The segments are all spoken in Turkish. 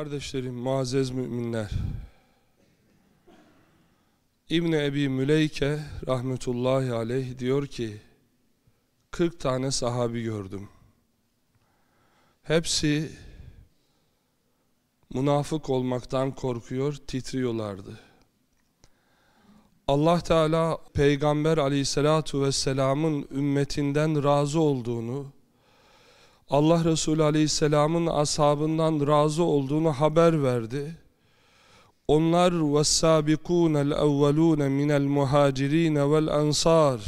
Kardeşlerim, muazzez müminler. İbni Ebi Müleyke rahmetullahi aleyh diyor ki 40 tane sahabi gördüm. Hepsi münafık olmaktan korkuyor, titriyorlardı. Allah Teala Peygamber aleyhissalatu vesselamın ümmetinden razı olduğunu, Allah Resulü Aleyhisselam'ın ashabından razı olduğunu haber verdi. Onlar وَالسَّابِقُونَ الْاَوَّلُونَ مِنَ الْمُهَاجِرِينَ وَالْاَنْصَارِ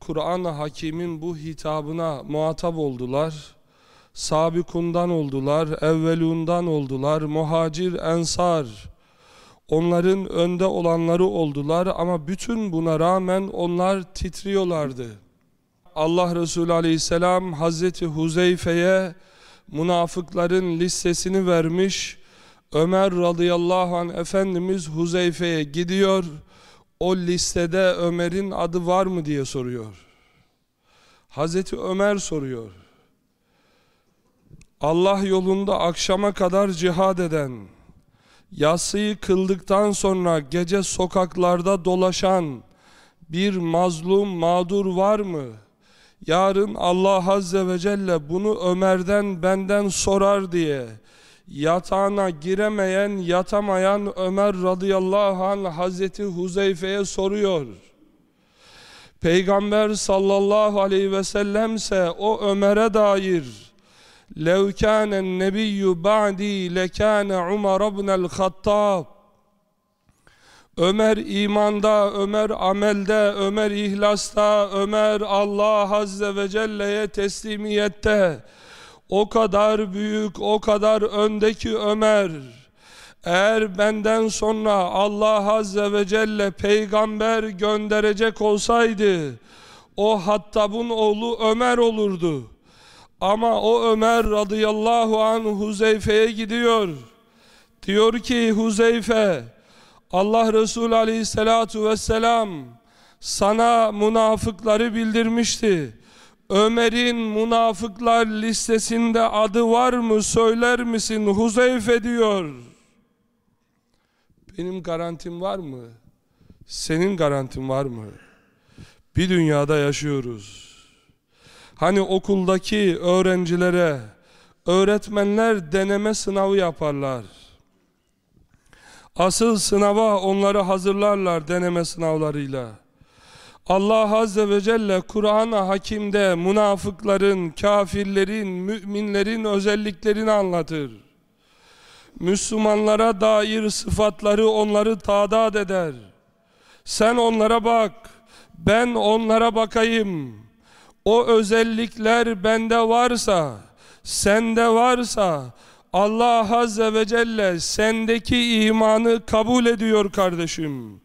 Kur'an-ı Hakim'in bu hitabına muhatap oldular. Sabikundan oldular, evvelundan oldular, muhacir, ensar. Onların önde olanları oldular ama bütün buna rağmen onlar titriyorlardı. Allah Resulü Aleyhisselam Hazreti Huzeyfe'ye münafıkların listesini vermiş. Ömer radıyallahu anh Efendimiz Huzeyfe'ye gidiyor. O listede Ömer'in adı var mı diye soruyor. Hazreti Ömer soruyor. Allah yolunda akşama kadar cihad eden, yatsıyı kıldıktan sonra gece sokaklarda dolaşan bir mazlum mağdur var mı? yarın Allah Azze ve Celle bunu Ömer'den benden sorar diye yatağına giremeyen yatamayan Ömer radıyallahu anh Hazreti Huzeyfe'ye soruyor. Peygamber sallallahu aleyhi ve sellemse o Ömer'e dair لَوْ كَانَ النَّبِيُّ بَعْدِي لَكَانَ عُمَرَ بْنَ الْخَطَّابِ Ömer imanda, Ömer amelde, Ömer ihlasta, Ömer Allah Azze ve Celle'ye teslimiyette. O kadar büyük, o kadar öndeki Ömer. Eğer benden sonra Allah Azze ve Celle peygamber gönderecek olsaydı, o Hattab'ın oğlu Ömer olurdu. Ama o Ömer radıyallahu anh Huzeyfe'ye gidiyor. Diyor ki Huzeyfe, Allah Resulü aleyhissalatu vesselam sana münafıkları bildirmişti. Ömer'in münafıklar listesinde adı var mı söyler misin Huzeyfe diyor. Benim garantim var mı? Senin garantin var mı? Bir dünyada yaşıyoruz. Hani okuldaki öğrencilere öğretmenler deneme sınavı yaparlar. Asıl sınava onları hazırlarlar deneme sınavlarıyla. Allah Azze ve Celle Kur'an-ı Hakim'de münafıkların, kafirlerin, müminlerin özelliklerini anlatır. Müslümanlara dair sıfatları onları tadat eder. Sen onlara bak, ben onlara bakayım. O özellikler bende varsa, sende varsa, Allah Azze ve Celle sendeki imanı kabul ediyor kardeşim.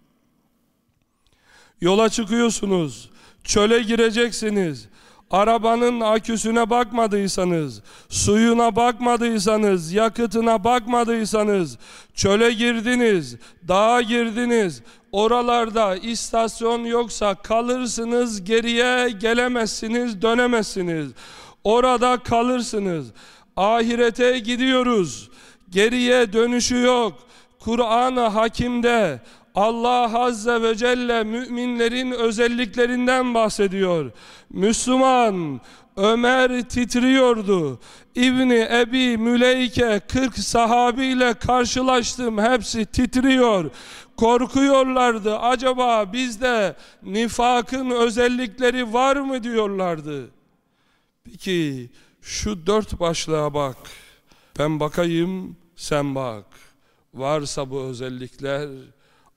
Yola çıkıyorsunuz, çöle gireceksiniz. Arabanın aküsüne bakmadıysanız, suyuna bakmadıysanız, yakıtına bakmadıysanız, çöle girdiniz, dağa girdiniz, oralarda istasyon yoksa kalırsınız, geriye gelemezsiniz, dönemezsiniz. Orada kalırsınız. Ahirete gidiyoruz. Geriye dönüşü yok. Kur'an-ı Hakim'de Allah Azze ve Celle müminlerin özelliklerinden bahsediyor. Müslüman Ömer titriyordu. İbni Ebi Müleyke 40 sahabiyle karşılaştım. Hepsi titriyor. Korkuyorlardı. Acaba bizde nifakın özellikleri var mı diyorlardı. Peki şu dört başlığa bak. Ben bakayım, sen bak. Varsa bu özellikler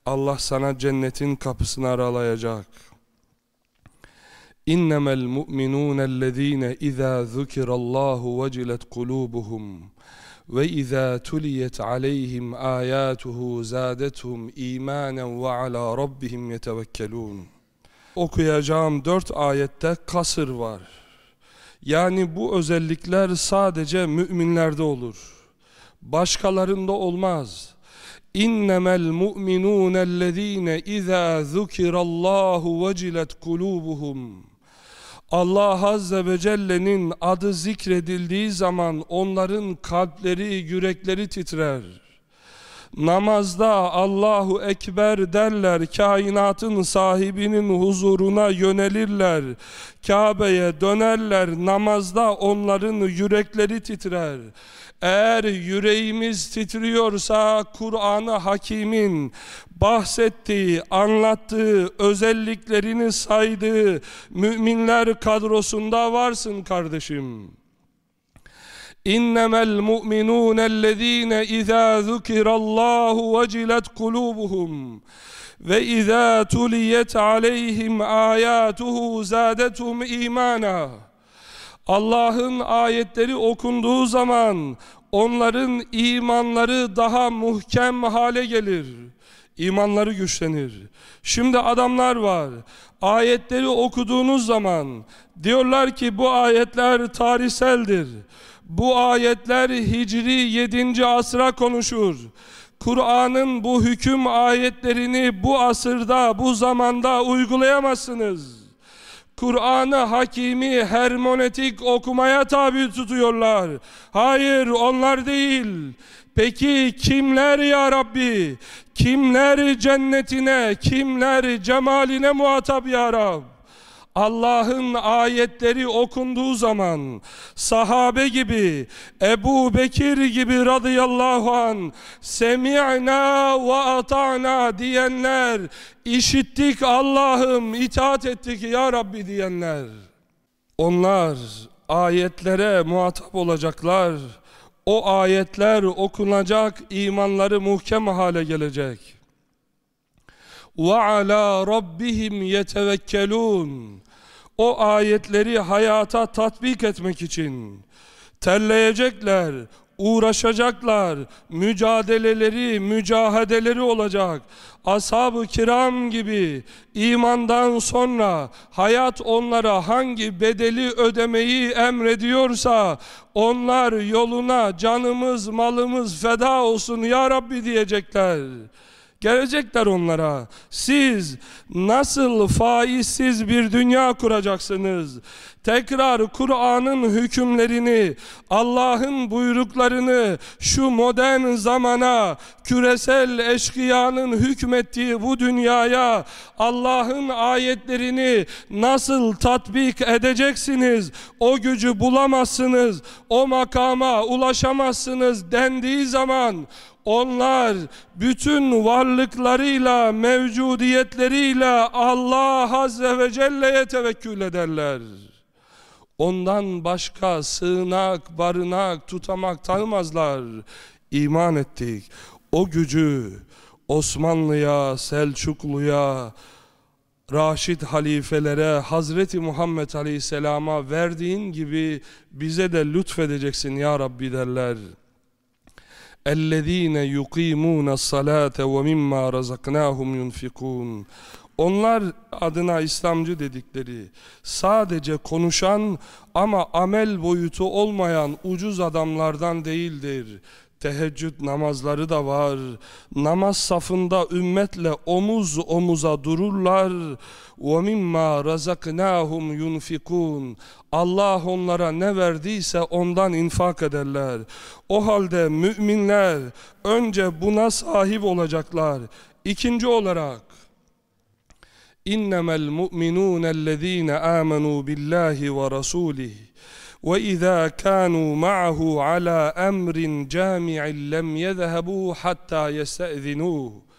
Allah sana cennetin kapısını aralayacak. İnnemel mu'minûnellezîne izâ zükirallâhu vecilet kulûbuhum ve izâ tuliyet aleyhim âyâtuhu zâdethum îmânen ve alâ rabbihim yetevekkelûn. Okuyacağım dört ayette kasır var. Yani bu özellikler sadece müminlerde olur. Başkalarında olmaz. İnnemel mu'minûnellezîne izâ zukirallâhu vecilet kulûbuhum. Allah Azze ve Celle'nin adı zikredildiği zaman onların kalpleri, yürekleri titrer. Namazda Allahu Ekber derler, kainatın sahibinin huzuruna yönelirler. Kabe'ye dönerler, namazda onların yürekleri titrer. Eğer yüreğimiz titriyorsa Kur'an-ı Hakim'in bahsettiği, anlattığı, özelliklerini saydığı müminler kadrosunda varsın kardeşim. İnnemel mu'minûnellezîne izâ zukirallâhu vecilet kulûbuhum ve izâ tuliyet aleyhim âyâtuhu zâdetum imana. Allah'ın ayetleri okunduğu zaman onların imanları daha muhkem hale gelir. İmanları güçlenir. Şimdi adamlar var. Ayetleri okuduğunuz zaman diyorlar ki bu ayetler tarihseldir. Bu ayetler Hicri 7. asra konuşur. Kur'an'ın bu hüküm ayetlerini bu asırda, bu zamanda uygulayamazsınız. Kur'an'ı hakimi hermonetik okumaya tabi tutuyorlar. Hayır onlar değil. Peki kimler ya Rabbi? Kimler cennetine, kimler cemaline muhatap ya Rabbi? Allah'ın ayetleri okunduğu zaman sahabe gibi Ebu Bekir gibi radıyallahu an semi'na ve ata'na diyenler işittik Allah'ım itaat ettik ya Rabbi diyenler. Onlar ayetlere muhatap olacaklar. O ayetler okunacak imanları muhkem hale gelecek. Ve ala rabbihim yetevekkelun o ayetleri hayata tatbik etmek için terleyecekler, uğraşacaklar, mücadeleleri, mücahedeleri olacak. Ashab-ı kiram gibi imandan sonra hayat onlara hangi bedeli ödemeyi emrediyorsa onlar yoluna canımız malımız feda olsun ya Rabbi diyecekler. Gelecekler onlara. Siz nasıl faizsiz bir dünya kuracaksınız? Tekrar Kur'an'ın hükümlerini, Allah'ın buyruklarını şu modern zamana, küresel eşkıyanın hükmettiği bu dünyaya Allah'ın ayetlerini nasıl tatbik edeceksiniz? O gücü bulamazsınız, o makama ulaşamazsınız dendiği zaman onlar bütün varlıklarıyla, mevcudiyetleriyle Allah Azze ve Celle'ye tevekkül ederler. Ondan başka sığınak, barınak, tutamak tanımazlar. İman ettik. O gücü Osmanlı'ya, Selçuklu'ya, Raşid halifelere, Hazreti Muhammed Aleyhisselam'a verdiğin gibi bize de lütfedeceksin ya Rabbi derler. اَلَّذ۪ينَ يُق۪يمُونَ الصَّلَاةَ وَمِمَّا رَزَقْنَاهُمْ يُنْفِقُونَ onlar adına İslamcı dedikleri sadece konuşan ama amel boyutu olmayan ucuz adamlardan değildir. Teheccüd namazları da var. Namaz safında ümmetle omuz omuza dururlar. وَمِمَّا رَزَقْنَاهُمْ يُنْفِقُونَ Allah onlara ne verdiyse ondan infak ederler. O halde müminler önce buna sahip olacaklar. İkinci olarak اِنَّمَا الْمُؤْمِنُونَ الَّذ۪ينَ آمَنُوا بِاللّٰهِ وَرَسُولِهِ وإذا كانوا معه على أمر جامع لم يذهبوا حتى يستأذنوه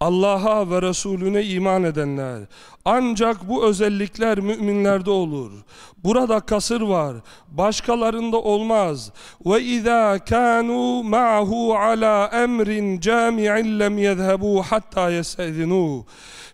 Allah'a ve Resulüne iman edenler. Ancak bu özellikler müminlerde olur. Burada kasır var. Başkalarında olmaz. Ve izâ kânû ma'hu alâ emrin câmi'in lem yezhebû hattâ yestezînû.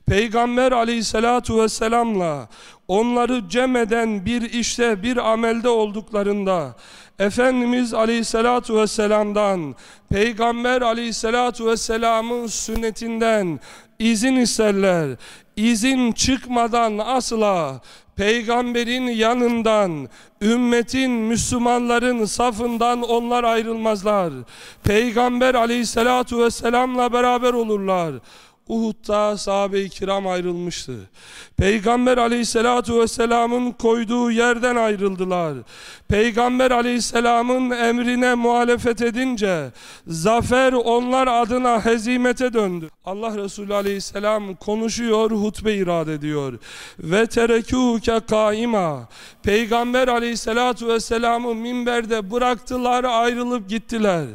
Peygamber aleyhissalatu vesselamla onları cem eden bir işte bir amelde olduklarında Efendimiz aleyhissalatu vesselam'dan Peygamber aleyhissalatu vesselam'ın sünnetinden izin isterler. İzin çıkmadan asla peygamberin yanından, ümmetin, Müslümanların safından onlar ayrılmazlar. Peygamber aleyhissalatu vesselamla beraber olurlar. Uhud'da sahabe-i kiram ayrılmıştı. Peygamber aleyhissalatu vesselamın koyduğu yerden ayrıldılar. Peygamber aleyhisselamın emrine muhalefet edince zafer onlar adına hezimete döndü. Allah Resulü aleyhisselam konuşuyor, hutbe irad ediyor. Ve terekûke kaima. Peygamber aleyhissalatu vesselamı minberde bıraktılar, ayrılıp gittiler.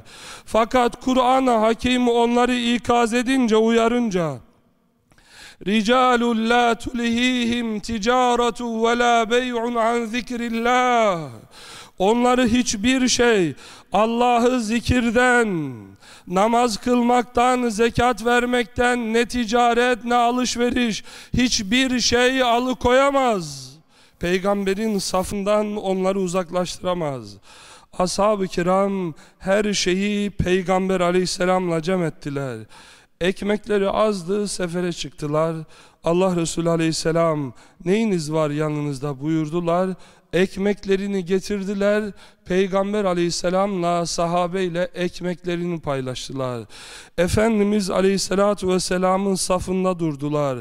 Fakat Kur'an-ı Hakim onları ikaz edince, uyarınca رجال لا تلهيهم تجارة ولا بيع عن ذكر الله Onları hiçbir şey Allah'ı zikirden, namaz kılmaktan, zekat vermekten, ne ticaret ne alışveriş hiçbir şey alıkoyamaz. Peygamberin safından onları uzaklaştıramaz. Ashab-ı kiram her şeyi Peygamber aleyhisselamla cem ettiler. Ekmekleri azdı, sefere çıktılar. Allah Resulü aleyhisselam neyiniz var yanınızda buyurdular. Ekmeklerini getirdiler. Peygamber aleyhisselamla sahabeyle ekmeklerini paylaştılar. Efendimiz aleyhissalatu vesselamın safında durdular.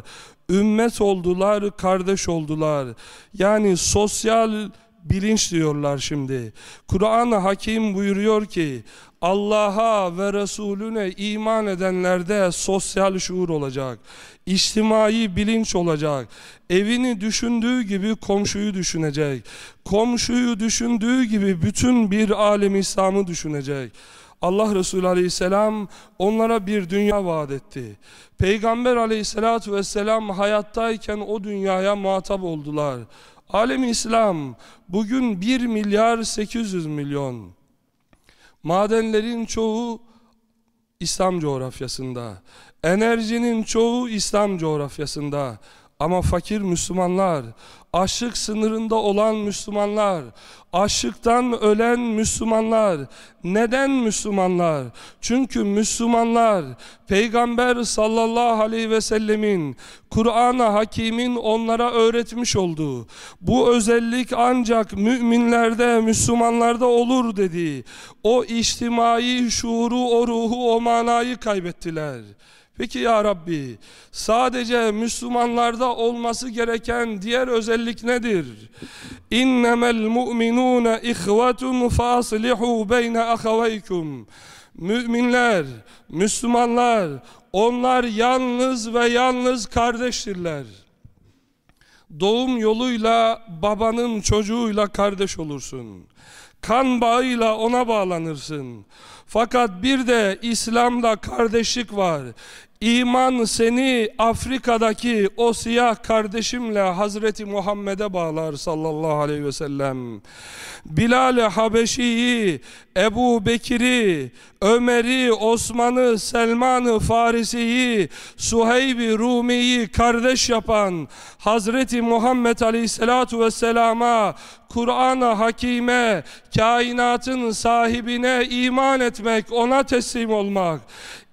Ümmet oldular, kardeş oldular. Yani sosyal bilinç diyorlar şimdi. Kur'an-ı Hakim buyuruyor ki Allah'a ve Resulüne iman edenlerde sosyal şuur olacak. İçtimai bilinç olacak. Evini düşündüğü gibi komşuyu düşünecek. Komşuyu düşündüğü gibi bütün bir alem İslam'ı düşünecek. Allah Resulü Aleyhisselam onlara bir dünya vaat etti. Peygamber Aleyhisselatü Vesselam hayattayken o dünyaya muhatap oldular. Alem İslam bugün 1 milyar 800 milyon. Madenlerin çoğu İslam coğrafyasında. Enerjinin çoğu İslam coğrafyasında. Ama fakir Müslümanlar, açlık sınırında olan Müslümanlar, açlıktan ölen Müslümanlar. Neden Müslümanlar? Çünkü Müslümanlar Peygamber sallallahu aleyhi ve sellemin Kur'an-ı Hakim'in onlara öğretmiş olduğu bu özellik ancak müminlerde, Müslümanlarda olur dedi. O içtimai şuuru, o ruhu, o manayı kaybettiler. Peki ya Rabbi sadece Müslümanlarda olması gereken diğer özellik nedir? İnnemel mu'minune ihvetun faslihu beyne ahaveykum. Müminler, Müslümanlar onlar yalnız ve yalnız kardeştirler. Doğum yoluyla babanın çocuğuyla kardeş olursun. Kan bağıyla ona bağlanırsın. Fakat bir de İslam'da kardeşlik var. İman seni Afrika'daki o siyah kardeşimle Hazreti Muhammed'e bağlar sallallahu aleyhi ve sellem. Bilal-i Habeşi'yi, Ebu Bekir'i, Ömer'i, Osman'ı, Selman'ı, Farisi'yi, Suheyb-i Rumi'yi kardeş yapan Hazreti Muhammed Aleyhisselatu Vesselam'a, Kur'an-ı Hakime, kainatın sahibine iman etmek, ona teslim olmak.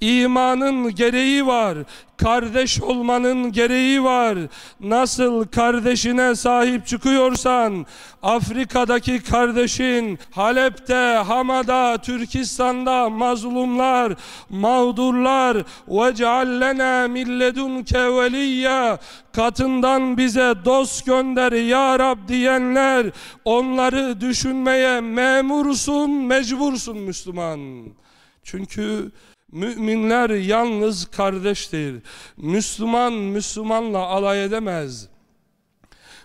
İmanın gereği gereği var. Kardeş olmanın gereği var. Nasıl kardeşine sahip çıkıyorsan Afrika'daki kardeşin Halep'te, Hama'da, Türkistan'da mazlumlar, mağdurlar ve ceallena milledunke veliyya katından bize dost gönder ya Rab diyenler onları düşünmeye memursun, mecbursun Müslüman. Çünkü Müminler yalnız kardeştir. Müslüman Müslümanla alay edemez.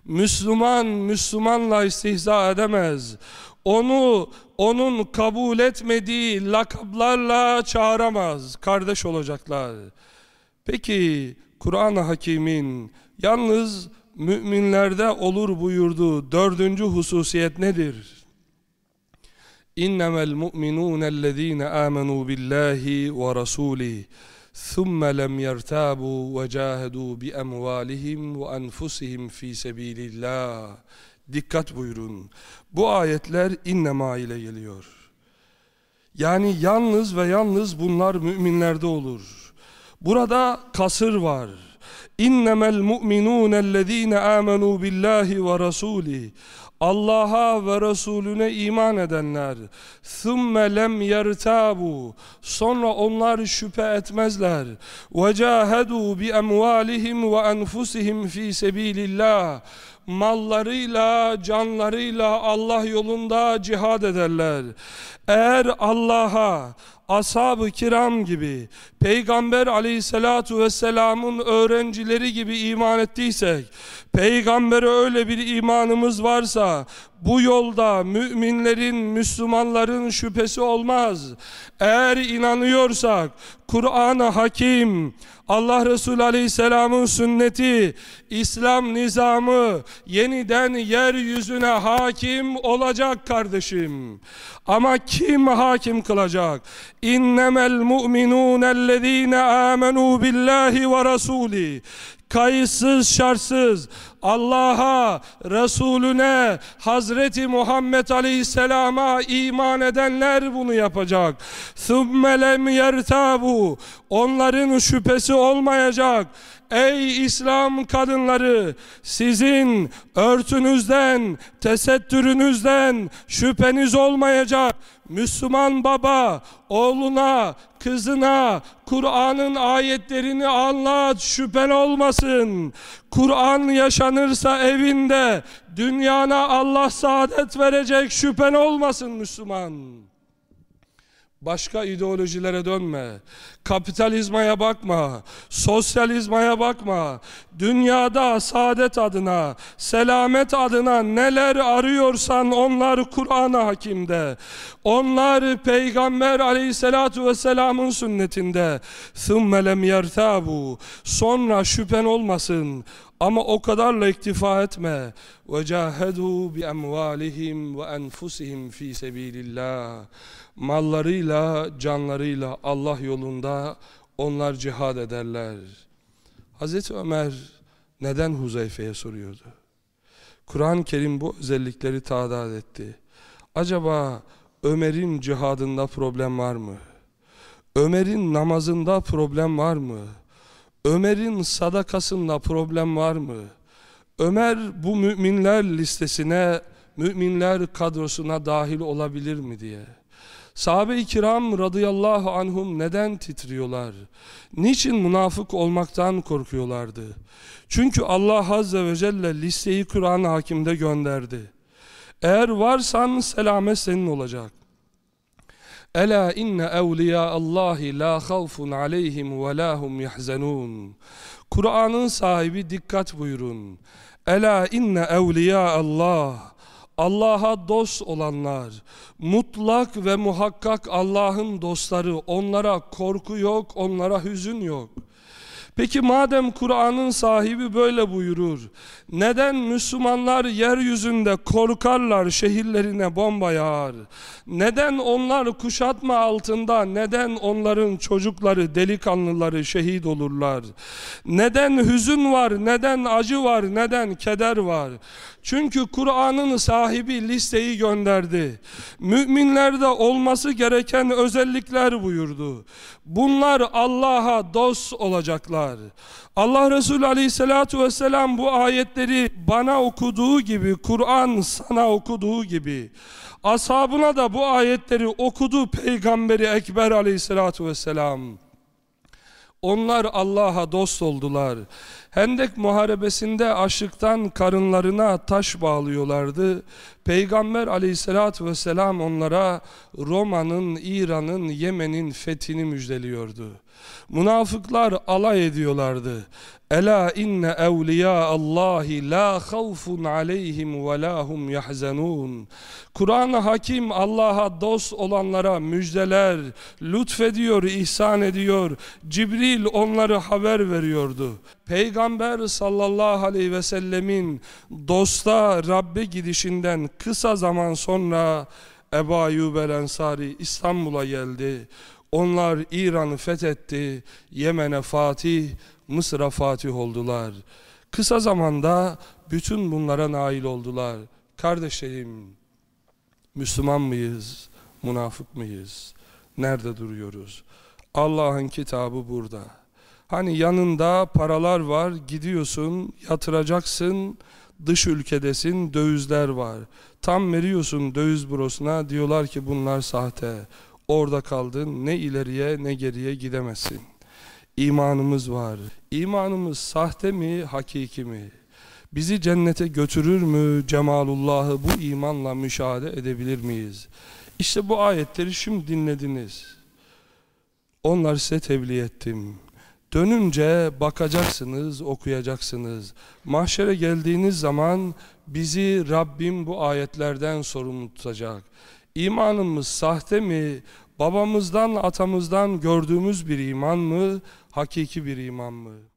Müslüman Müslümanla istihza edemez. Onu onun kabul etmediği lakaplarla çağıramaz. Kardeş olacaklar. Peki Kur'an-ı Hakim'in yalnız müminlerde olur buyurduğu dördüncü hususiyet nedir? إنما المؤمنون الذين آمنوا بالله ورسوله ثم لم يرتابوا وجاهدوا بأموالهم وأنفسهم في سبيل الله Dikkat buyurun. Bu ayetler innema ile geliyor. Yani yalnız ve yalnız bunlar müminlerde olur. Burada kasır var. İnnemel mu'minûnellezîne âmenû billahi ve rasûlih. Allah'a ve Resulüne iman edenler ثُمَّ lem يَرْتَابُوا Sonra onlar şüphe etmezler وَجَاهَدُوا بِأَمْوَالِهِمْ وَأَنْفُسِهِمْ فِي سَب۪يلِ اللّٰهِ mallarıyla, canlarıyla Allah yolunda cihad ederler. Eğer Allah'a, ashab-ı kiram gibi, Peygamber aleyhissalatu vesselamın öğrencileri gibi iman ettiysek, Peygamber'e öyle bir imanımız varsa, bu yolda müminlerin, Müslümanların şüphesi olmaz. Eğer inanıyorsak, Kur'an-ı Hakim, Allah Resulü Aleyhisselam'ın sünneti, İslam nizamı yeniden yeryüzüne hakim olacak kardeşim. Ama kim hakim kılacak? İnnemel mu'minûnellezîne âmenû billahi ve rasûlih kayıtsız şartsız Allah'a, Resulüne, Hazreti Muhammed Aleyhisselam'a iman edenler bunu yapacak. ثُمَّ لَمْ يَرْتَابُوا Onların şüphesi olmayacak. Ey İslam kadınları sizin örtünüzden, tesettürünüzden şüpheniz olmayacak. Müslüman baba oğluna, kızına Kur'an'ın ayetlerini anlat şüphen olmasın. Kur'an yaşanırsa evinde dünyana Allah saadet verecek şüphen olmasın Müslüman. Başka ideolojilere dönme Kapitalizmaya bakma. Sosyalizmaya bakma. Dünyada saadet adına, selamet adına neler arıyorsan onlar Kur'an-ı Hakim'de. Onlar Peygamber aleyhissalatu vesselamın sünnetinde. ثُمَّ لَمْ يَرْتَابُوا Sonra şüphen olmasın. Ama o kadarla iktifa etme. وَجَاهَدُوا بِأَمْوَالِهِمْ وَأَنْفُسِهِمْ ف۪ي سَب۪يلِ اللّٰهِ Mallarıyla, canlarıyla Allah yolunda onlar cihad ederler. Hazreti Ömer neden Huzeyfe'ye soruyordu? Kur'an-ı Kerim bu özellikleri tadat etti. Acaba Ömer'in cihadında problem var mı? Ömer'in namazında problem var mı? Ömer'in sadakasında problem var mı? Ömer bu müminler listesine, müminler kadrosuna dahil olabilir mi diye. Sahabe-i kiram radıyallahu anhum neden titriyorlar? Niçin münafık olmaktan korkuyorlardı? Çünkü Allah azze ve celle listeyi Kur'an-ı Hakim'de gönderdi. Eğer varsan selamet senin olacak. Ela inne evliya Allahi la havfun aleyhim ve la hum yahzanun. Kur'an'ın sahibi dikkat buyurun. Ela inne evliya Allah. Allah'a dost olanlar, mutlak ve muhakkak Allah'ın dostları, onlara korku yok, onlara hüzün yok. Peki madem Kur'an'ın sahibi böyle buyurur, neden Müslümanlar yeryüzünde korkarlar şehirlerine bomba yağar? Neden onlar kuşatma altında, neden onların çocukları, delikanlıları şehit olurlar? Neden hüzün var, neden acı var, neden keder var? Çünkü Kur'an'ın sahibi listeyi gönderdi. Müminlerde olması gereken özellikler buyurdu. Bunlar Allah'a dost olacaklar. Allah Resulü Aleyhisselatü Vesselam bu ayetleri bana okuduğu gibi, Kur'an sana okuduğu gibi, ashabına da bu ayetleri okudu Peygamberi Ekber Aleyhisselatü Vesselam. Onlar Allah'a dost oldular. Hendek muharebesinde açlıktan karınlarına taş bağlıyorlardı. Peygamber aleyhissalatü vesselam onlara Roma'nın, İran'ın, Yemen'in fethini müjdeliyordu. Münafıklar alay ediyorlardı. Ela inne evliya Allahi la havfun aleyhim ve la hum yahzanun. Kur'an-ı Hakim Allah'a dost olanlara müjdeler lütfediyor, ihsan ediyor. Cibril onları haber veriyordu. Peygamber sallallahu aleyhi ve sellemin dosta Rabbe gidişinden kısa zaman sonra Ebu Ayyub el Ensari İstanbul'a geldi. Onlar İran'ı fethetti, Yemen'e Fatih, Mısır'a Fatih oldular. Kısa zamanda bütün bunlara nail oldular. Kardeşlerim, Müslüman mıyız, münafık mıyız? Nerede duruyoruz? Allah'ın kitabı burada. Hani yanında paralar var, gidiyorsun, yatıracaksın, dış ülkedesin, dövizler var. Tam veriyorsun döviz bürosuna, diyorlar ki bunlar sahte. Orada kaldın, ne ileriye ne geriye gidemezsin. İmanımız var. İmanımız sahte mi, hakiki mi? Bizi cennete götürür mü cemalullahı bu imanla müşahede edebilir miyiz? İşte bu ayetleri şimdi dinlediniz. Onları size tebliğ ettim. Dönünce bakacaksınız, okuyacaksınız. Mahşere geldiğiniz zaman bizi Rabbim bu ayetlerden sorumlu tutacak. İmanımız sahte mi? Babamızdan, atamızdan gördüğümüz bir iman mı? Hakiki bir iman mı?